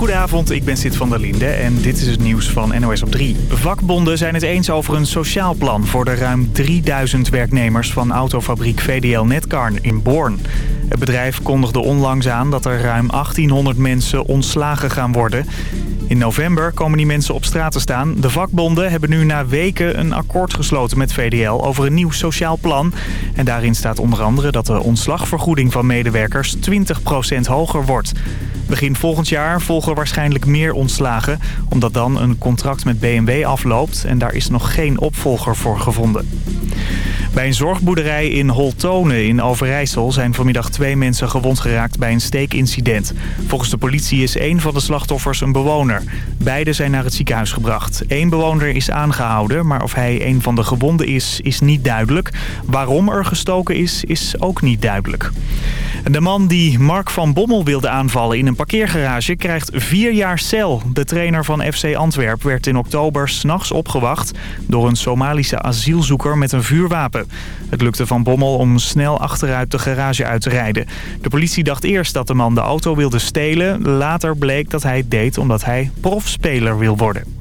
Goedenavond, ik ben Sid van der Linde en dit is het nieuws van NOS op 3. Vakbonden zijn het eens over een sociaal plan voor de ruim 3000 werknemers van autofabriek VDL Netcar in Born. Het bedrijf kondigde onlangs aan dat er ruim 1800 mensen ontslagen gaan worden. In november komen die mensen op straat te staan. De vakbonden hebben nu na weken een akkoord gesloten met VDL over een nieuw sociaal plan. En daarin staat onder andere dat de ontslagvergoeding van medewerkers 20% hoger wordt. Begin volgend jaar volgen waarschijnlijk meer ontslagen... omdat dan een contract met BMW afloopt en daar is nog geen opvolger voor gevonden. Bij een zorgboerderij in Holtone in Overijssel zijn vanmiddag twee mensen gewond geraakt bij een steekincident. Volgens de politie is één van de slachtoffers een bewoner. Beide zijn naar het ziekenhuis gebracht. Eén bewoner is aangehouden, maar of hij een van de gewonden is, is niet duidelijk. Waarom er gestoken is, is ook niet duidelijk. De man die Mark van Bommel wilde aanvallen in een parkeergarage krijgt vier jaar cel. De trainer van FC Antwerp werd in oktober s'nachts opgewacht door een Somalische asielzoeker met een vuurwapen. Het lukte Van Bommel om snel achteruit de garage uit te rijden. De politie dacht eerst dat de man de auto wilde stelen. Later bleek dat hij het deed omdat hij profspeler wil worden.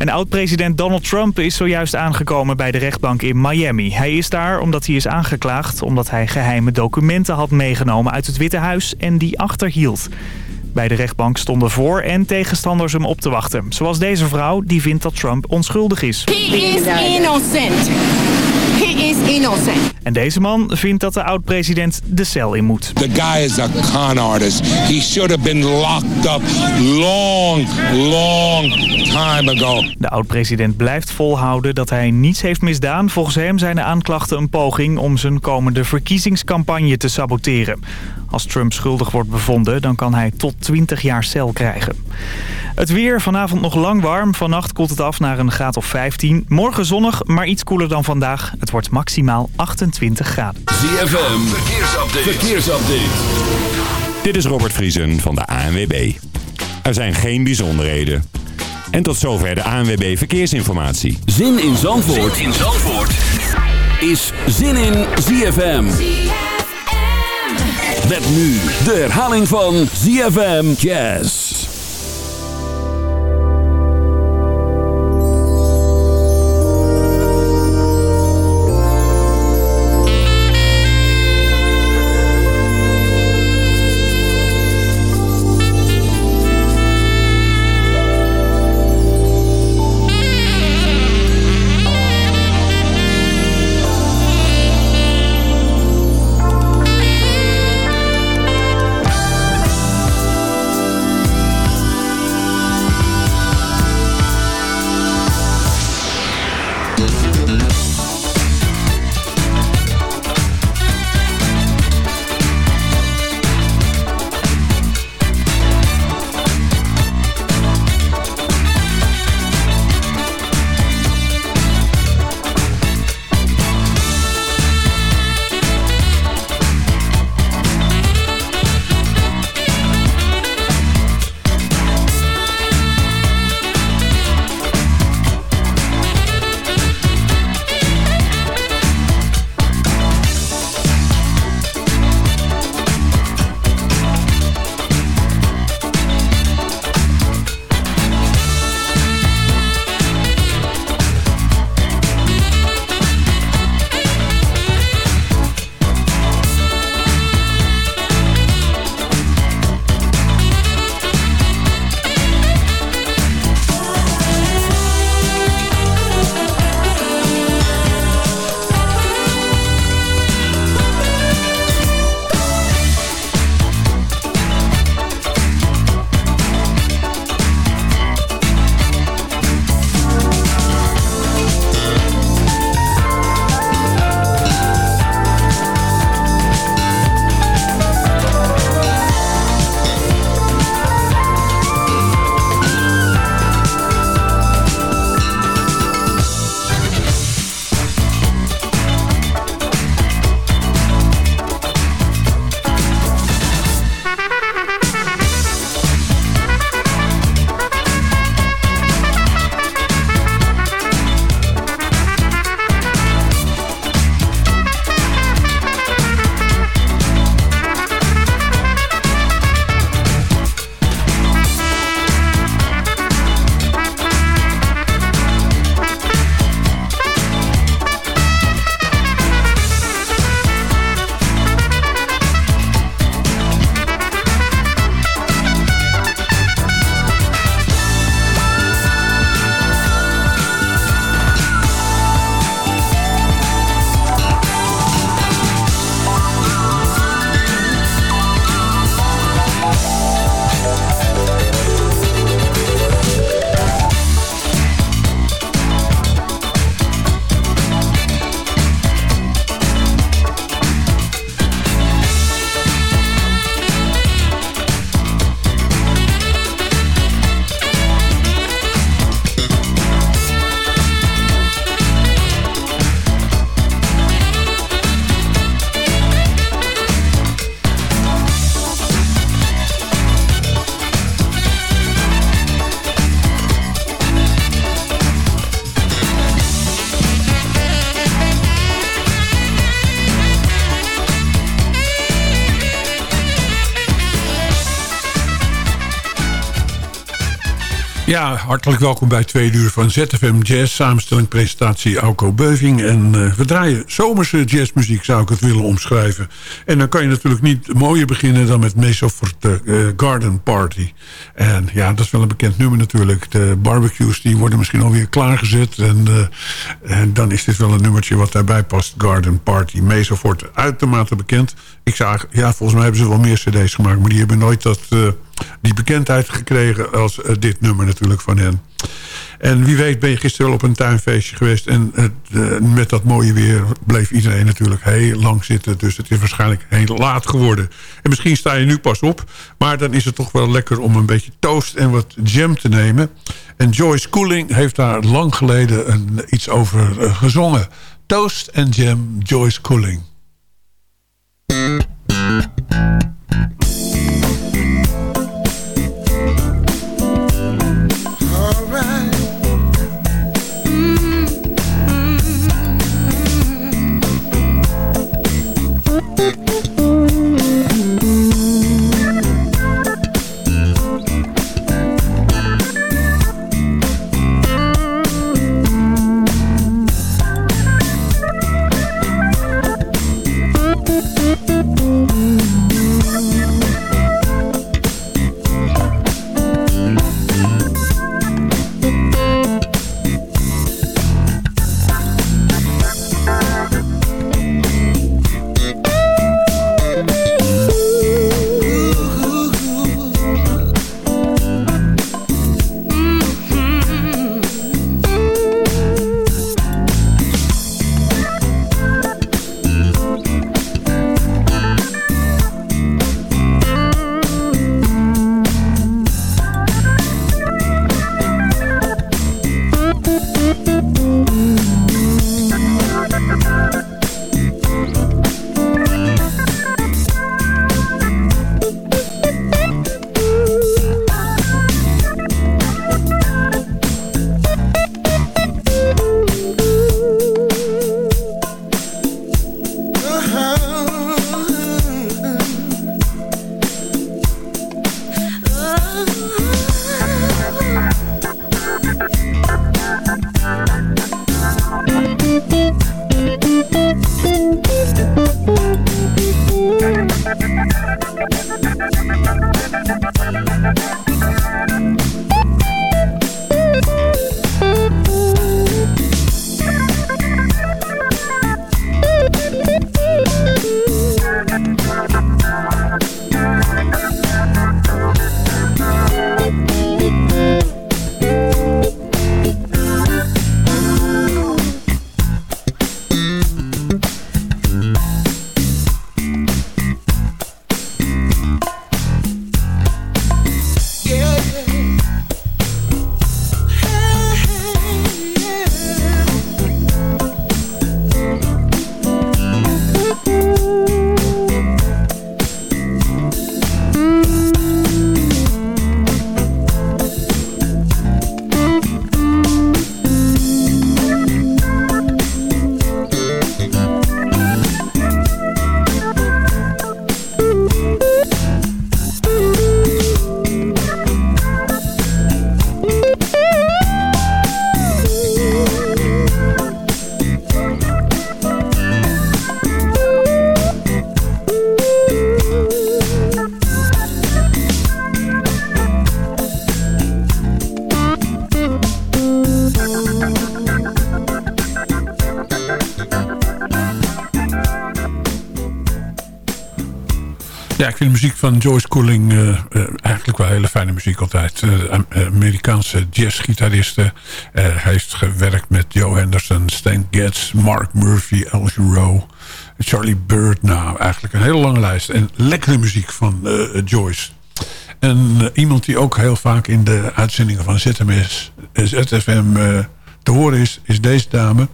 En oud-president Donald Trump is zojuist aangekomen bij de rechtbank in Miami. Hij is daar omdat hij is aangeklaagd omdat hij geheime documenten had meegenomen uit het Witte Huis en die achterhield. Bij de rechtbank stonden voor- en tegenstanders hem op te wachten. Zoals deze vrouw die vindt dat Trump onschuldig is. He is innocent. He is innocent. En deze man vindt dat de oud-president de cel in moet. The guy is a con artist. He should have been locked up long, long time ago. De oud-president blijft volhouden dat hij niets heeft misdaan. Volgens hem zijn de aanklachten een poging om zijn komende verkiezingscampagne te saboteren. Als Trump schuldig wordt bevonden, dan kan hij tot 20 jaar cel krijgen. Het weer, vanavond nog lang warm. Vannacht koelt het af naar een graad of 15. Morgen zonnig, maar iets koeler dan vandaag. Het wordt maximaal 28 graden. ZFM, verkeersupdate. verkeersupdate. Dit is Robert Vriesen van de ANWB. Er zijn geen bijzonderheden. En tot zover de ANWB Verkeersinformatie. Zin in Zandvoort, zin in Zandvoort. is Zin in ZFM. Met nu de herhaling van ZFM Jazz. Ja, hartelijk welkom bij twee uur van ZFM Jazz. Samenstelling, presentatie Auko Beuving. En uh, we draaien zomerse jazzmuziek, zou ik het willen omschrijven. En dan kan je natuurlijk niet mooier beginnen dan met Mesofort uh, Garden Party. En ja, dat is wel een bekend nummer natuurlijk. De barbecues die worden misschien alweer klaargezet. En, uh, en dan is dit wel een nummertje wat daarbij past. Garden Party. Mesofort, uitermate bekend. Ik zag, ja, volgens mij hebben ze wel meer cd's gemaakt. Maar die hebben nooit dat die bekendheid gekregen als uh, dit nummer natuurlijk van hen. En wie weet ben je gisteren op een tuinfeestje geweest... en uh, met dat mooie weer bleef iedereen natuurlijk heel lang zitten. Dus het is waarschijnlijk heel laat geworden. En misschien sta je nu pas op... maar dan is het toch wel lekker om een beetje toast en wat jam te nemen. En Joyce Cooling heeft daar lang geleden een, iets over uh, gezongen. Toast en jam, Joyce Cooling. Muziek van Joyce Cooling uh, uh, eigenlijk wel hele fijne muziek altijd. Uh, Amerikaanse jazzgitariste. hij heeft gewerkt met Joe Henderson, Stan Getz, Mark Murphy, Al Jarreau, Charlie Bird. Nou, eigenlijk een hele lange lijst. En lekkere muziek van Joyce. En iemand die ook heel vaak in de uitzendingen van ZMS, ZFM te horen is, is deze dame.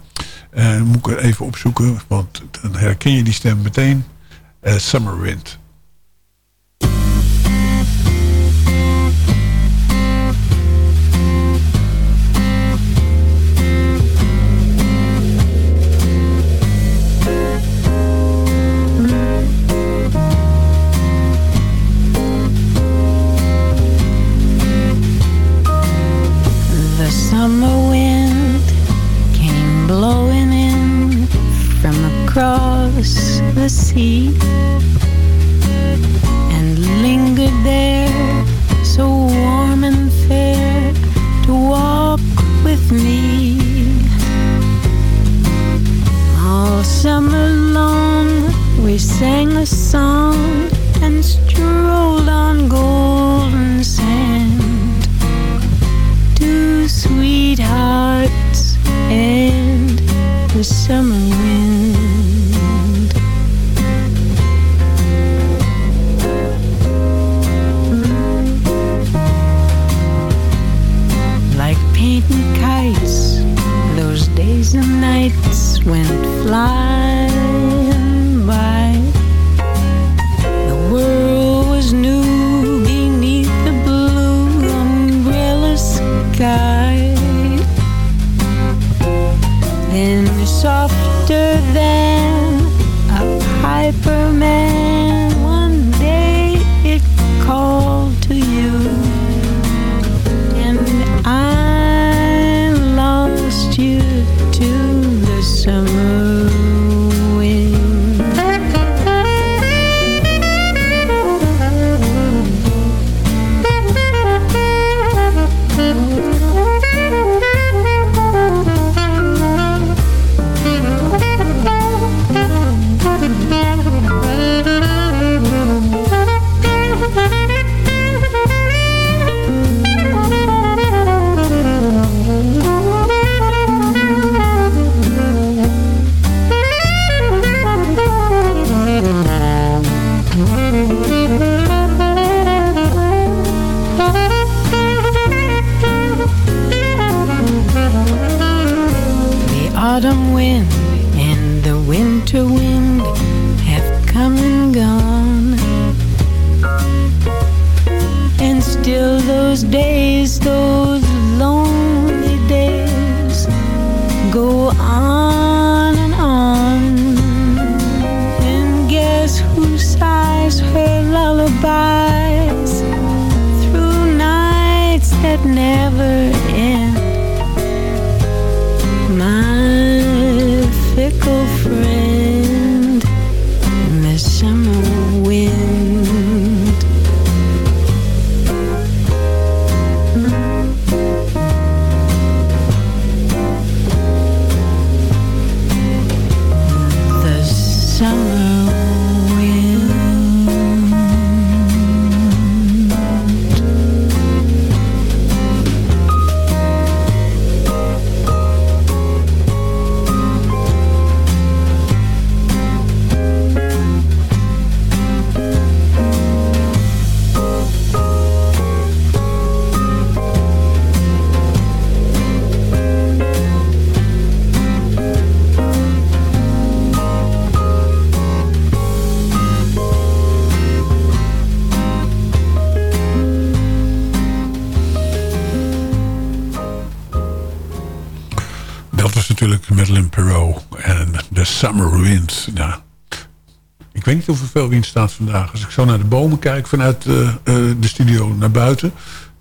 moet ik er even opzoeken, want dan herken je die stem meteen. Summer Wind. Summer wind came blowing in from across the sea wind staat vandaag. Als ik zo naar de bomen kijk vanuit eh, eh, de studio naar buiten...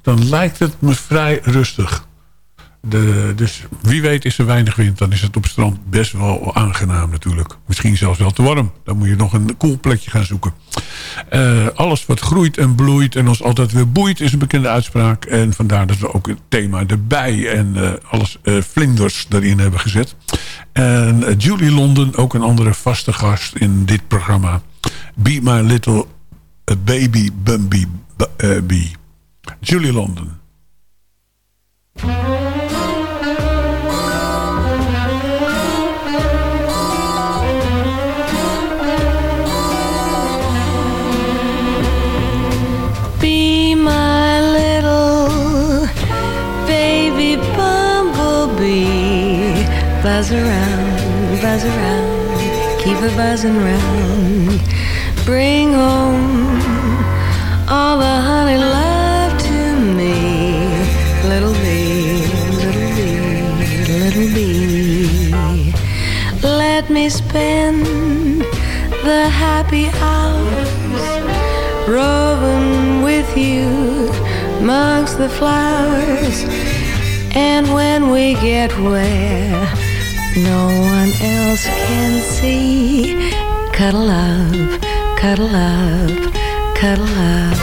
dan lijkt het me vrij rustig. De, dus wie weet is er weinig wind. Dan is het op strand best wel aangenaam natuurlijk. Misschien zelfs wel te warm. Dan moet je nog een koel plekje gaan zoeken. Eh, alles wat groeit en bloeit en ons altijd weer boeit... is een bekende uitspraak. En vandaar dat we ook het thema erbij en alles vlinders erin hebben gezet. En Julie London, ook een andere vaste gast in dit programma. Be My Little eh, Baby Bumby eh, Bee. Julie London. Be my little baby bumblebee. Buzz around, buzz around, keep a buzzing round. Bring home all the honey love to me. Little bee, little bee, little bee. Let me spend the happy hours roving with you amongst the flowers And when we get where no one else can see, cuddle up, cuddle up, cuddle up.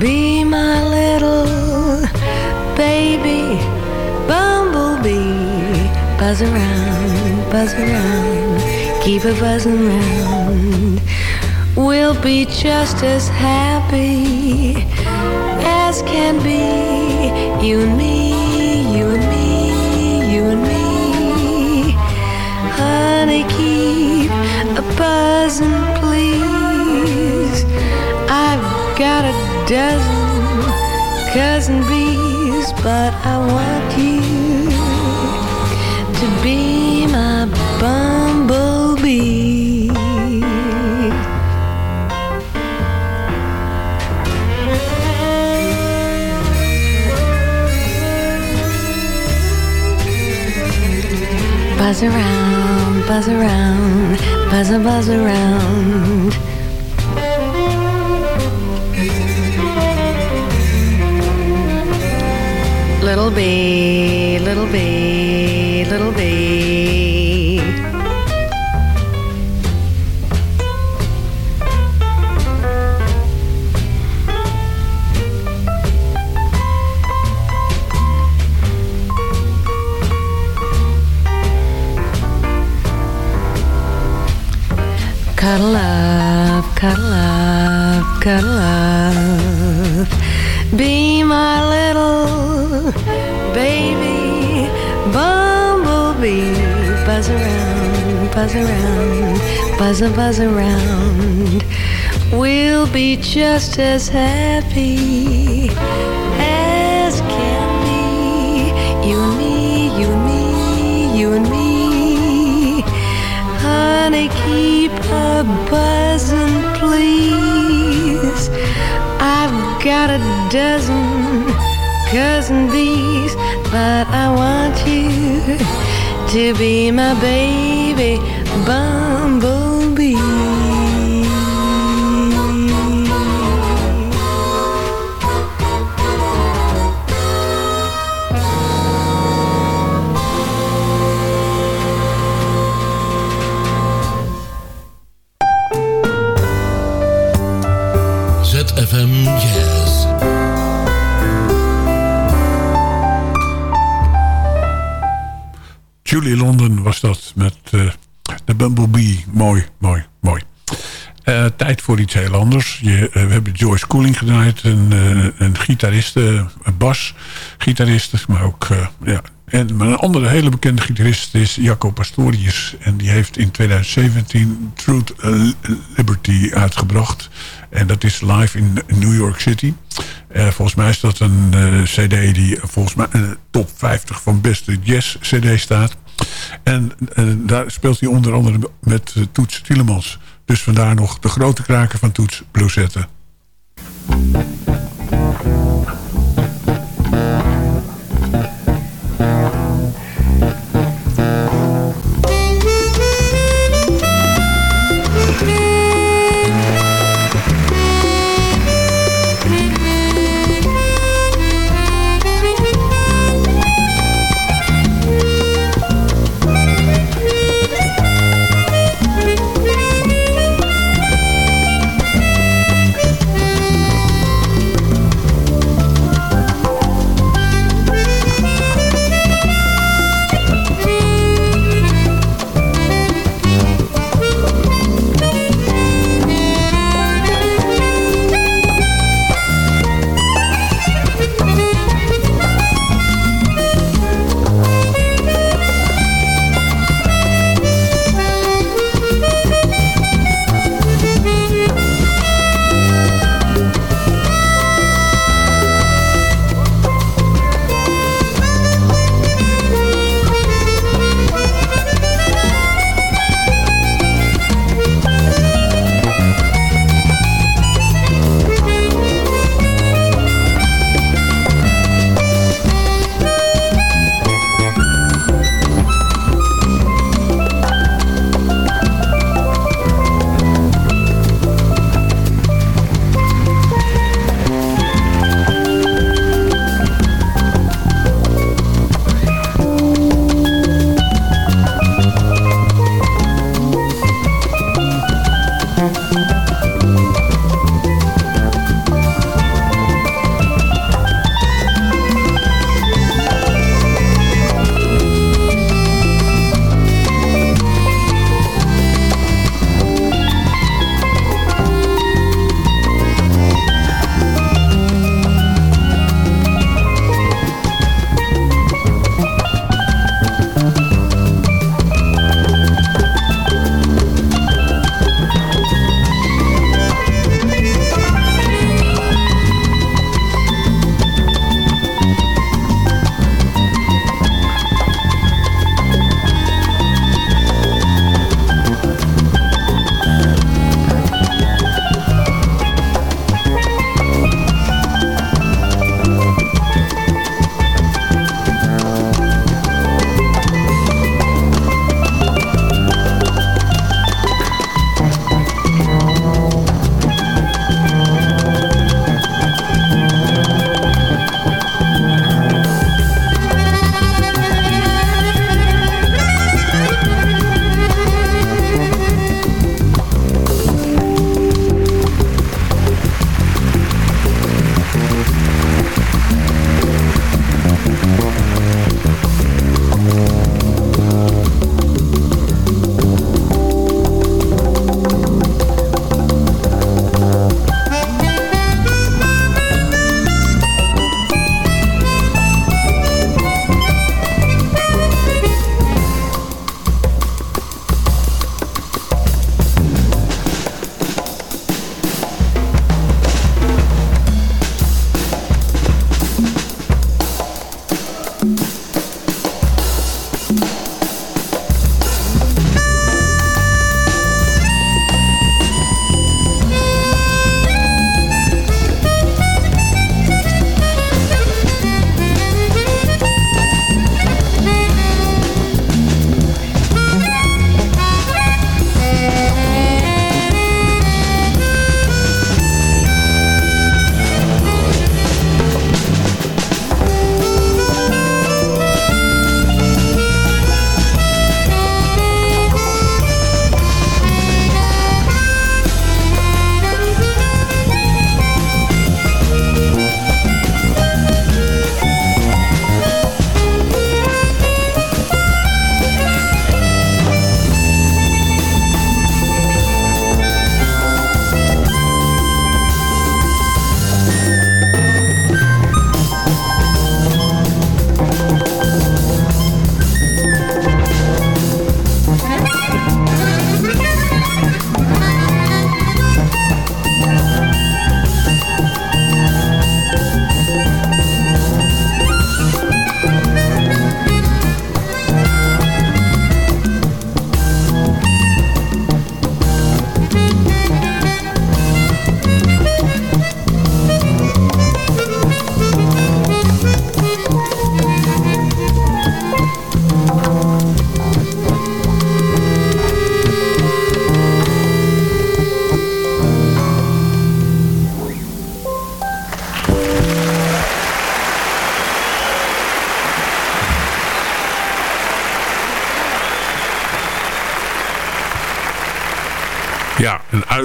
Be my little baby bumblebee. Buzz around, buzz around, keep a buzzing round. We'll be just as happy as can be. You and me, buzzing, please. I've got a dozen cousin bees, but I want you to be my bumblebee. Buzz around, buzz around, buzz a buzz around. Little bee, Cuddle up, cuddle up, cuddle up. Be my little baby bumblebee. Buzz around, buzz around, buzz a buzz around. We'll be just as happy a buzzing, please. I've got a dozen cousin bees, but I want you to be my baby. Iets heel anders. Je, eh, we hebben Joyce Cooling gedraaid. Een, uh, een gitariste, een bas-gitariste. Maar ook ja. en, een andere hele bekende gitarist is Jaco Pastorius. En die heeft in 2017 Truth Liberty uitgebracht. En dat is live in New York City. volgens mij is dat een cd die volgens mij in de top 50 van beste jazz cd staat. En daar speelt hij onder andere met Toets Tielemans. Dus vandaar nog de grote kraken van Toets Bluesette.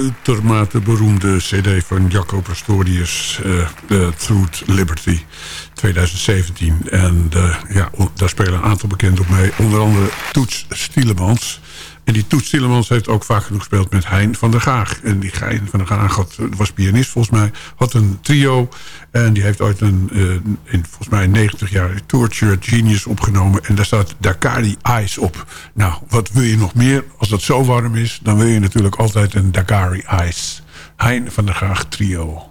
Uitermate beroemde cd van Jaco Pastorius. Uh, The Truth Liberty 2017. En uh, ja, daar spelen een aantal bekenden op mee. Onder andere Toets Stielemans. En die Toets Tielemans heeft ook vaak genoeg gespeeld met Hein van der Gaag. En die Hein van der Gaag had, was pianist volgens mij. Had een trio. En die heeft ooit een, uh, in volgens mij 90 jaar Torture Genius opgenomen. En daar staat Dakari Ice op. Nou, wat wil je nog meer? Als dat zo warm is, dan wil je natuurlijk altijd een Dakari Ice. Hein van der Gaag trio.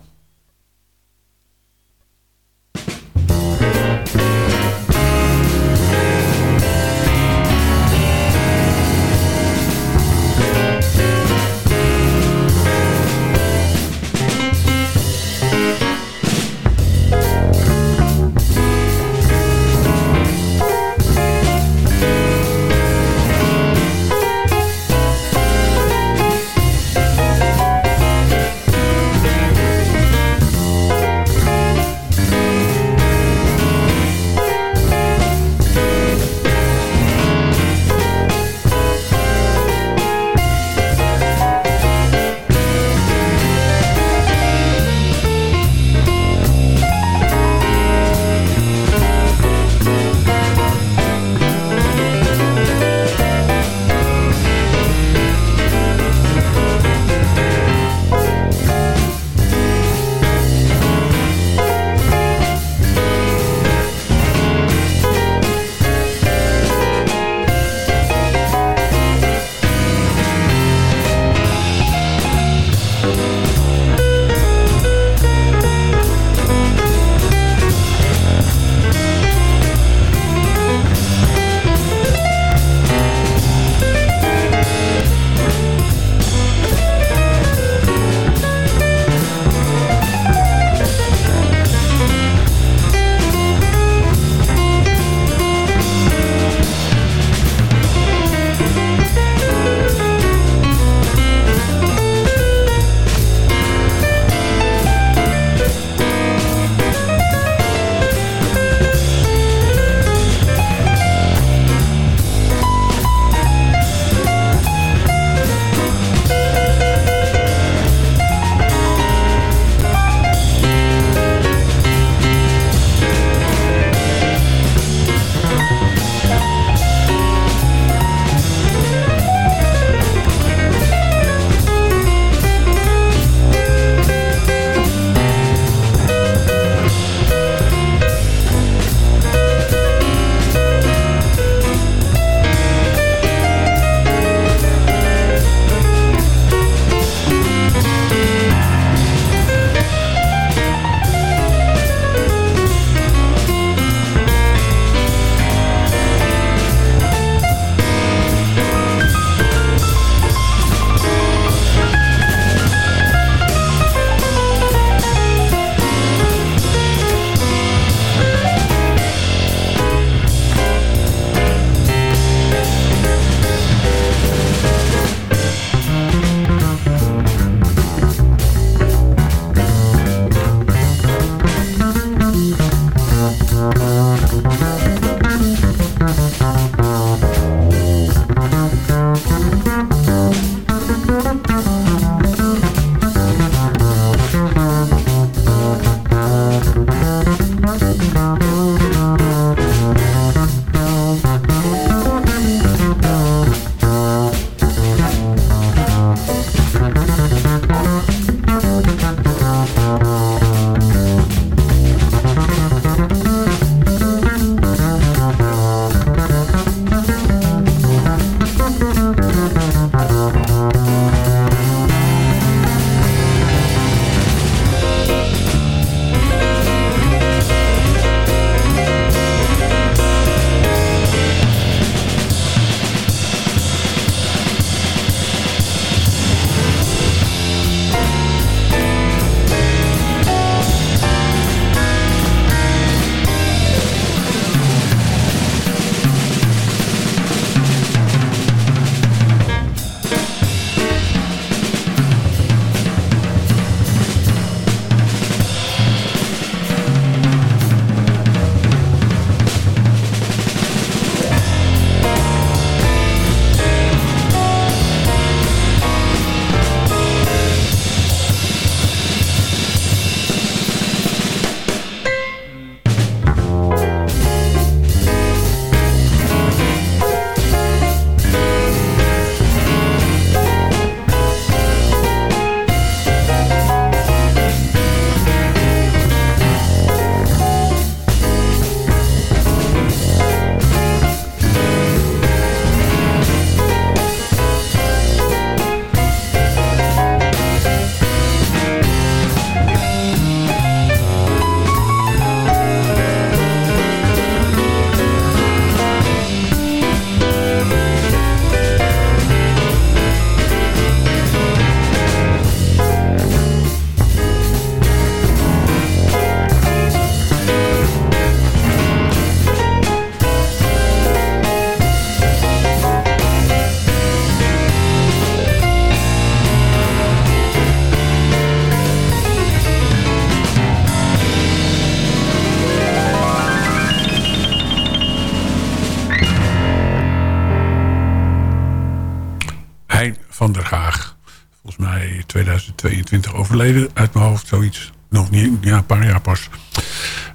2022 overleden. Uit mijn hoofd zoiets. Nog niet, ja, een paar jaar pas.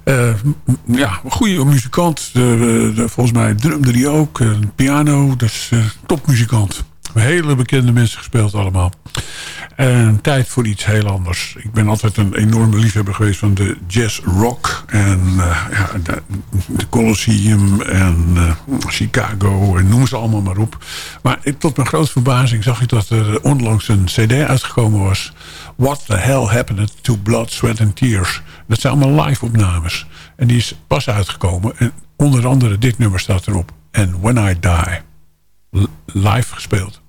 Uh, ja, goede muzikant. Volgens mij drumde hij ook. Uh, piano, dus topmuzikant. Hele bekende mensen gespeeld allemaal. En tijd voor iets heel anders. Ik ben altijd een enorme liefhebber geweest van de jazz rock. En ja, de, de Colosseum en Chicago en noem ze allemaal maar op. Maar tot mijn grote verbazing zag ik dat er onlangs een cd uitgekomen was. What the Hell Happened to Blood, Sweat and Tears. Dat zijn allemaal live opnames. En die is pas uitgekomen. En onder andere dit nummer staat erop. And When I Die. live gespeeld.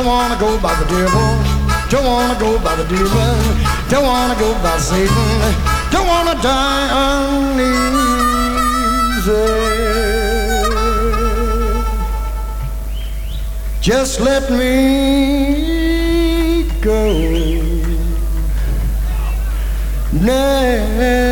Don't wanna go by the devil. Don't wanna go by the demon. Don't wanna go by Satan. Don't wanna die uneasy. Just let me go naturally.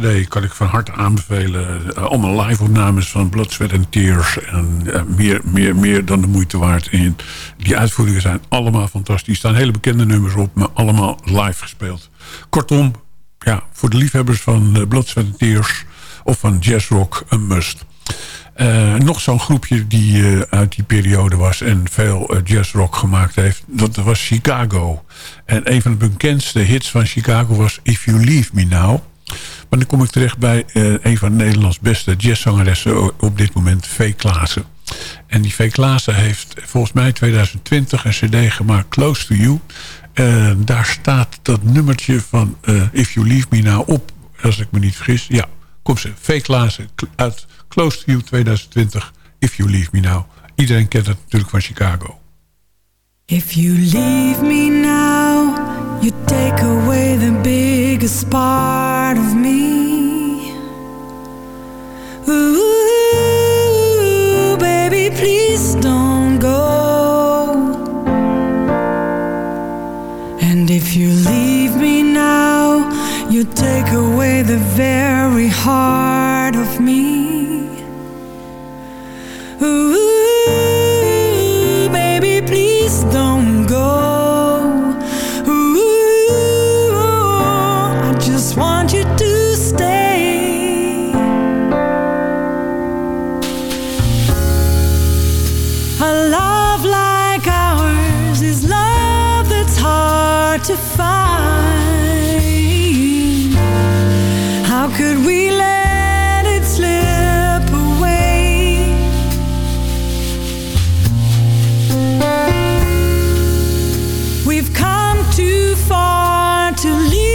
Kan ik van harte aanbevelen. Eh, allemaal live-opnames van Blood, Sweat and Tears. En eh, meer, meer, meer dan de moeite waard. En die uitvoeringen zijn allemaal fantastisch. Er staan hele bekende nummers op, maar allemaal live gespeeld. Kortom, ja, voor de liefhebbers van uh, Blood, and Tears... of van jazzrock, een must. Nog zo'n groepje die uit die periode was en veel uh, jazzrock gemaakt heeft. Dat was Chicago. En een van de bekendste hits van Chicago was If You Leave Me Now. Maar dan kom ik terecht bij een van Nederlands beste jazzzangeressen op dit moment, V. Klaassen. En die V. Klaassen heeft volgens mij 2020 een cd gemaakt, Close to You. daar staat dat nummertje van If You Leave Me Now op, als ik me niet vergis. Ja, kom ze, V. Klaassen uit Close to You 2020, If You Leave Me Now. Iedereen kent het natuurlijk van Chicago. If you leave me now, you take away the biggest part of me. Ooh, baby, please don't go. And if you leave me now, you take away the very heart of me. Ooh, to find. How could we let it slip away? We've come too far to leave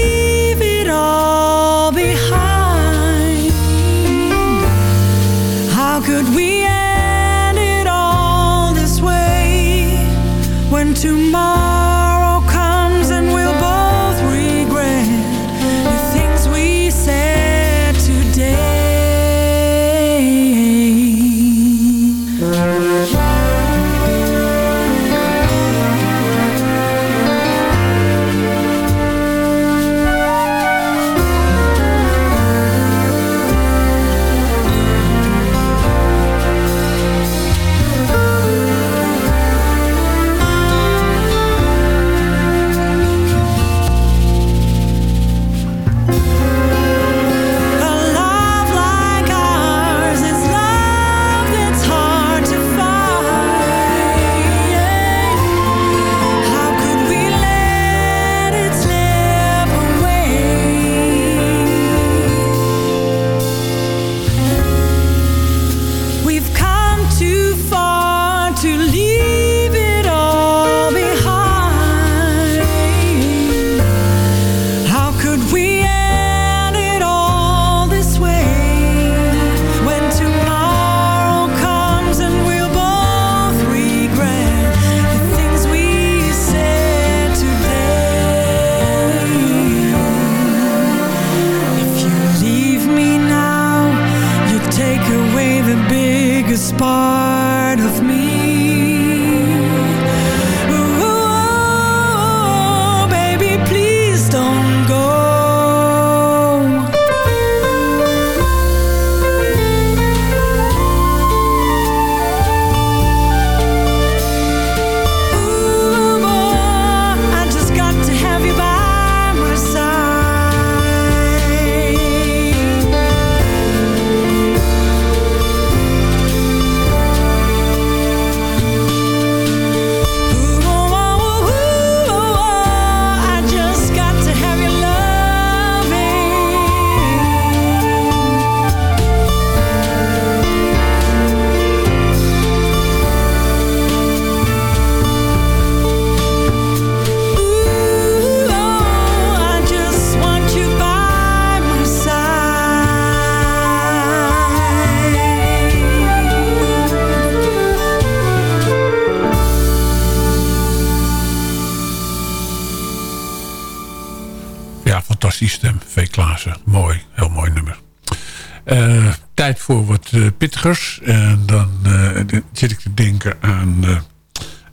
pittigers. En dan uh, zit ik te denken aan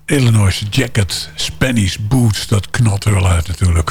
Illinois Jacket, Spanish Boots. Dat knalt er wel uit natuurlijk.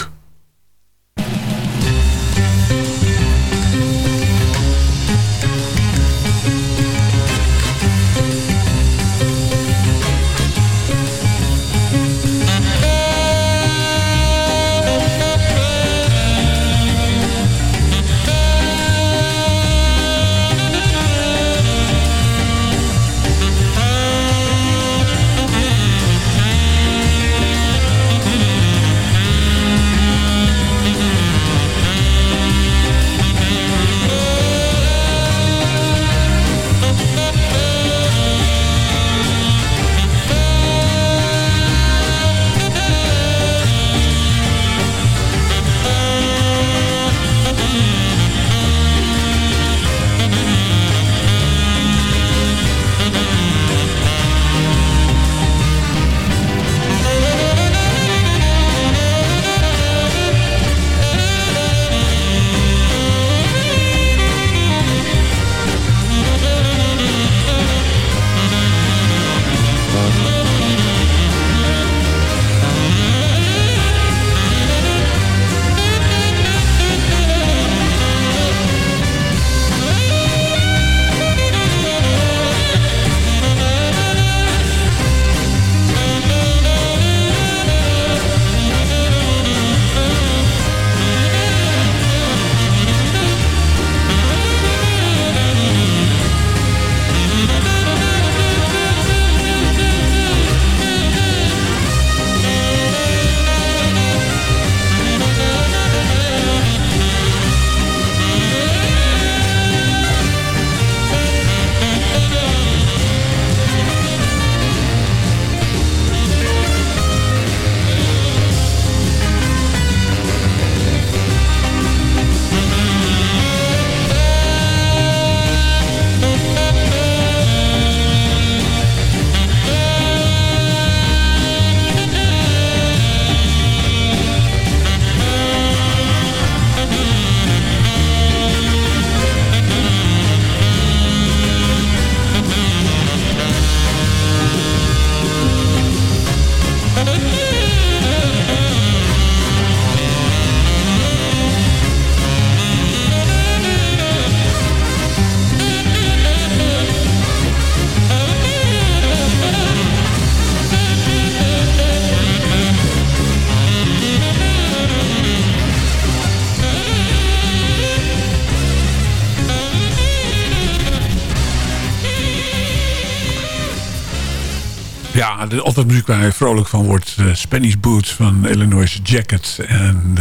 Altijd muziek waar je vrolijk van wordt. Uh, Spanish Boots van Illinois Jacket. En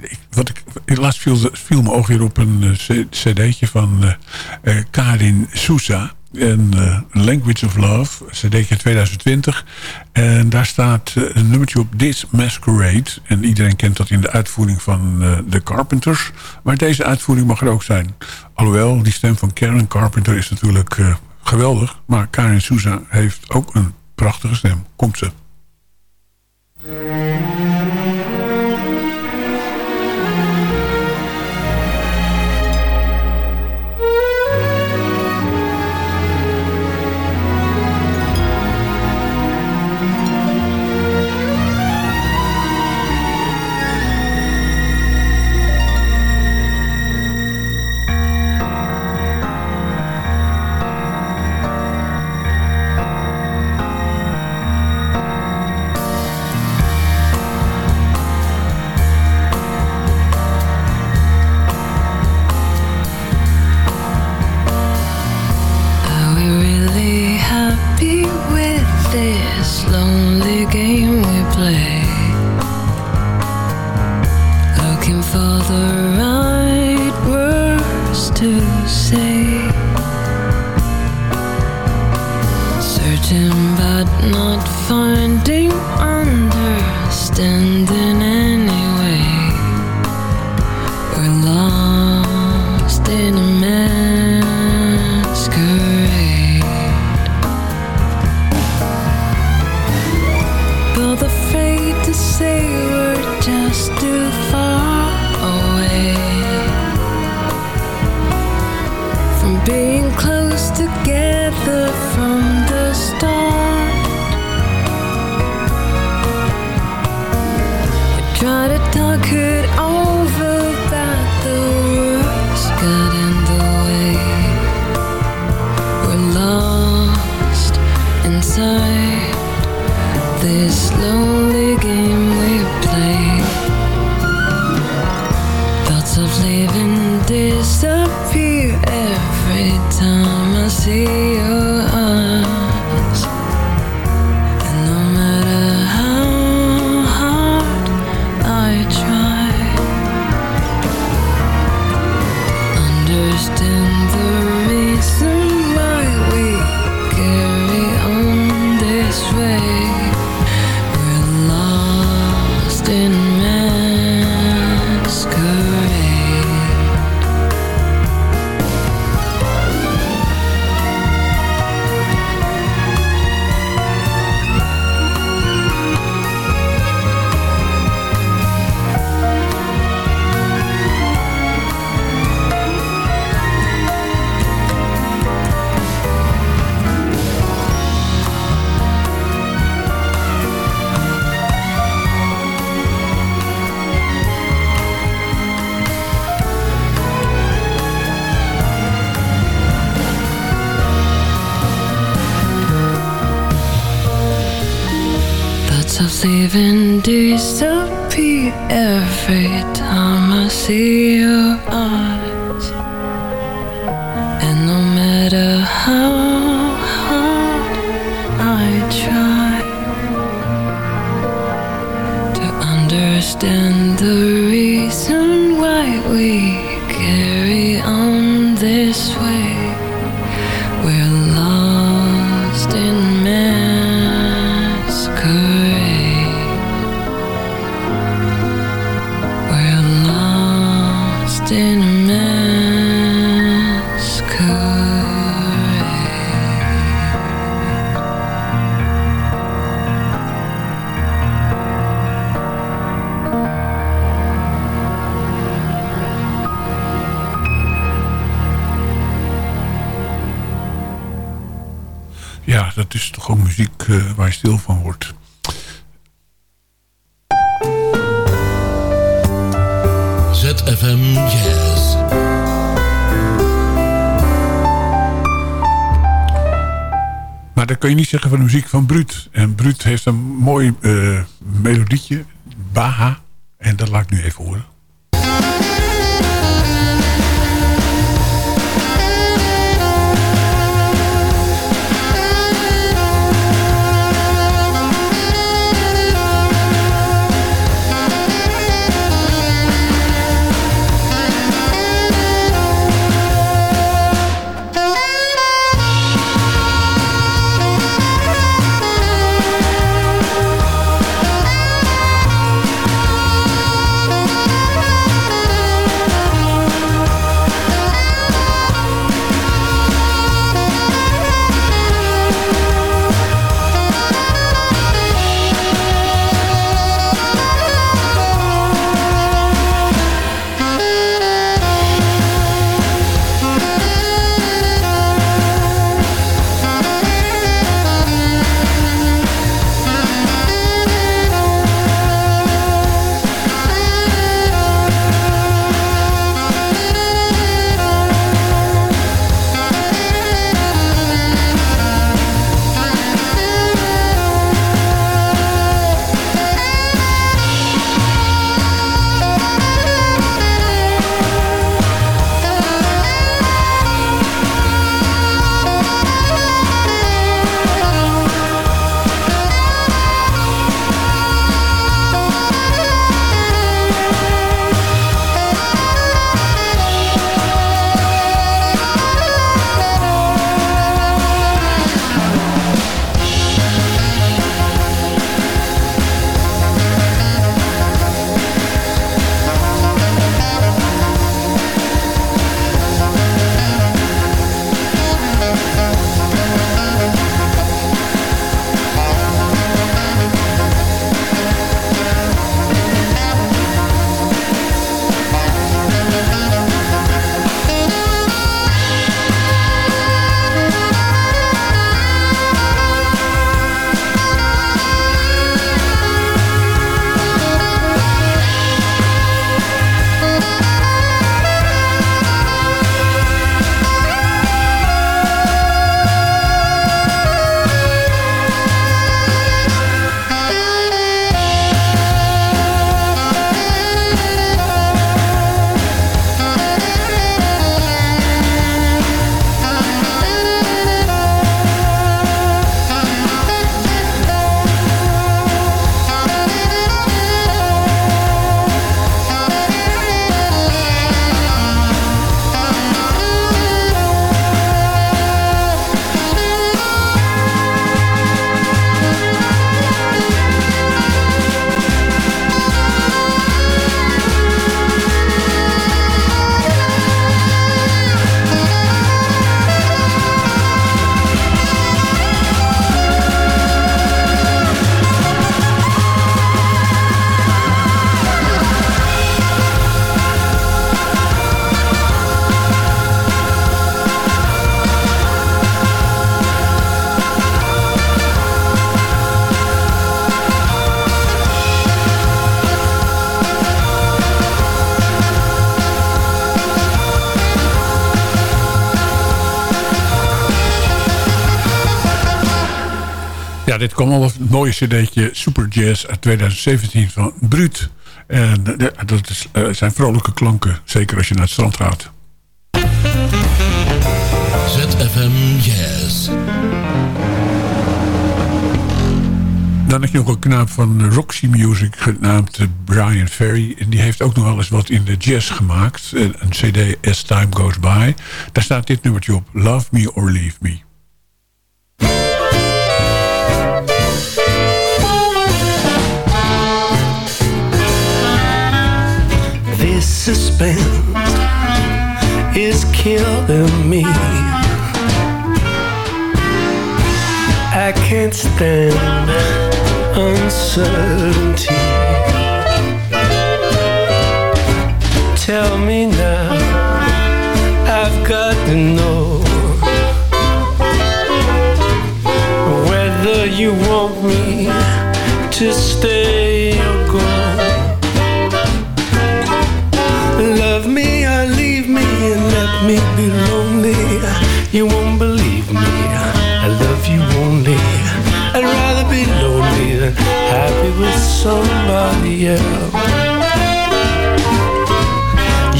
ik, wat ik, helaas viel, viel mijn oog hier op een uh, cd'tje van Karin Sousa. En Language of Love, cd'tje 2020. En daar staat een nummertje op This Masquerade. En iedereen kent dat in de uitvoering van The Carpenters. Maar deze uitvoering mag er ook zijn. Alhoewel, die stem van Karen Carpenter is natuurlijk geweldig. Maar Karin Sousa heeft ook een prachtige stem. Komt ze. London leaving disappear every time I see your eyes. And no matter how hard I try To understand kan je niet zeggen van de muziek van Bruut. En Bruut heeft een mooi uh, melodietje, Baha. En dat laat ik nu even horen. Dit kwam al het mooie cd'tje Super Jazz uit 2017 van Bruut. En eh, dat is, uh, zijn vrolijke klanken, zeker als je naar het strand gaat. ZFM Jazz. Dan heb je nog een knaap van Roxy Music genaamd Brian Ferry. En die heeft ook nog wel eens wat in de jazz gemaakt. Een cd As Time Goes By. Daar staat dit nummertje op. Love Me or Leave Me. Suspense is killing me. I can't stand uncertainty. You won't believe me. I love you only. I'd rather be lonely than happy with somebody else.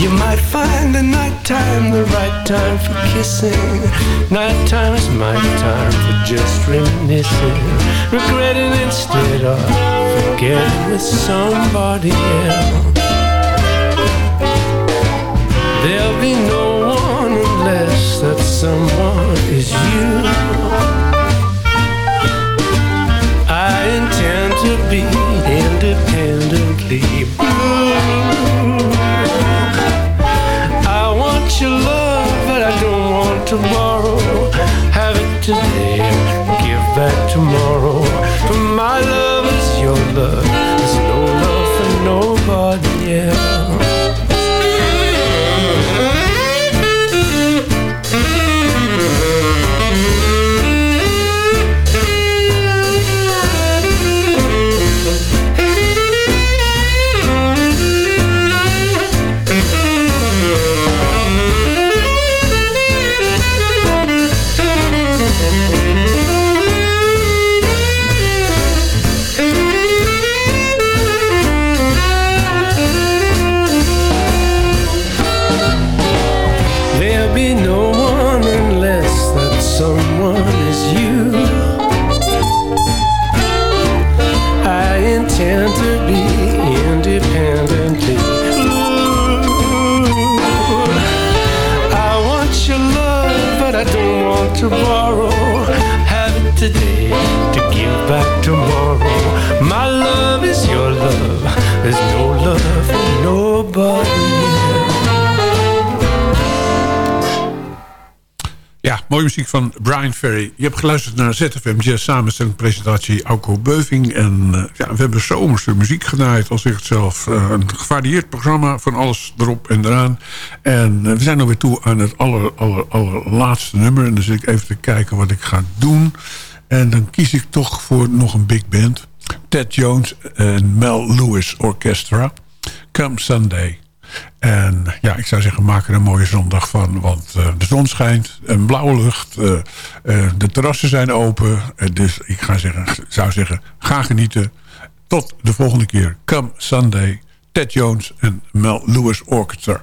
You might find the nighttime the right time for kissing. Nighttime is my time for just reminiscing. Regretting instead of forgetting with somebody else. There'll be no someone is you. I intend to be independently blue. I want your love, but I don't want to borrow. Have it today, give back tomorrow. For my love is your love. There's no love for nobody else. Muziek van Brian Ferry. Je hebt geluisterd naar ZFM Jazz samenstelling presentatie Auko Beuving. En uh, ja, we hebben zomerse muziek gedraaid, al zegt zelf. Uh, een gevarieerd programma van alles erop en eraan. En uh, we zijn alweer toe aan het aller, aller, allerlaatste nummer. En dan zit ik even te kijken wat ik ga doen. En dan kies ik toch voor nog een big band. Ted Jones en Mel Lewis Orchestra. Come Sunday. En ja, ik zou zeggen, maak er een mooie zondag van. Want uh, de zon schijnt, een blauwe lucht, uh, uh, de terrassen zijn open. dus ik ga zeggen, zou zeggen, ga genieten. Tot de volgende keer. Come Sunday, Ted Jones en Mel Lewis Orchestra.